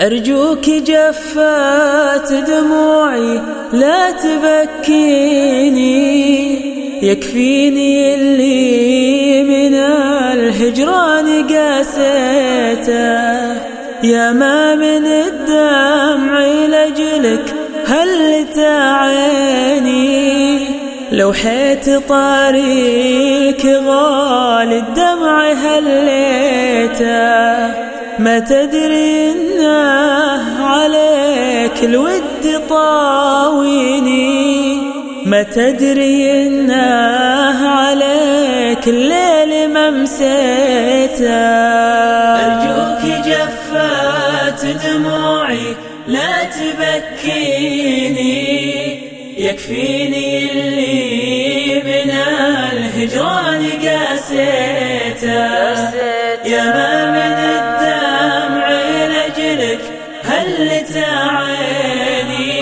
أرجوك جفات دموعي لا تبكيني. يكفيني اللي من الهجران قاسيته. يا ما من الدمع لجلك هل تعيني لو حيت طريق غالي الدمع هليته ما تدري إنه عليك الود طاويني. ما تدري إنه عليك الليل ممسيته أرجوك جفات دموعي لا تبكيني. يكفيني اللي من الهجران قاسيته. يا ما هلت عيني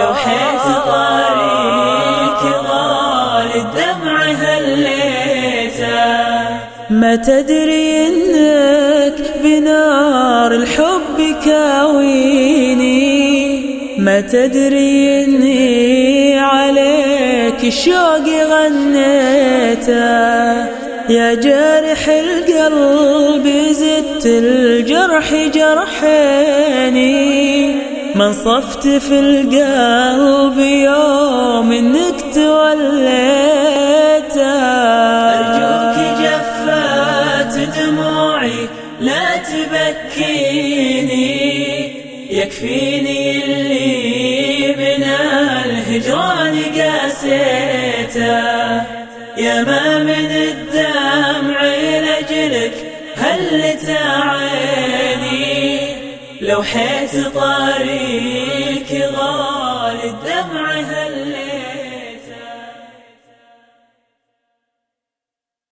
لو حيت طريق غالي الدمع هليته ما تدري إنك بنار الحب كاويني. ما تدري إني عليك الشوق غنيته يا جارح القلب زدت الجرح جرحيني من صفت في القلب يوم انك توليت أرجوك جفات دموعي لا تبكيني. يكفيني اللي من الهجران قاسيته. يا ما من الدمع لجلك هل تعاني لو حيت طريق غالي الدمع هل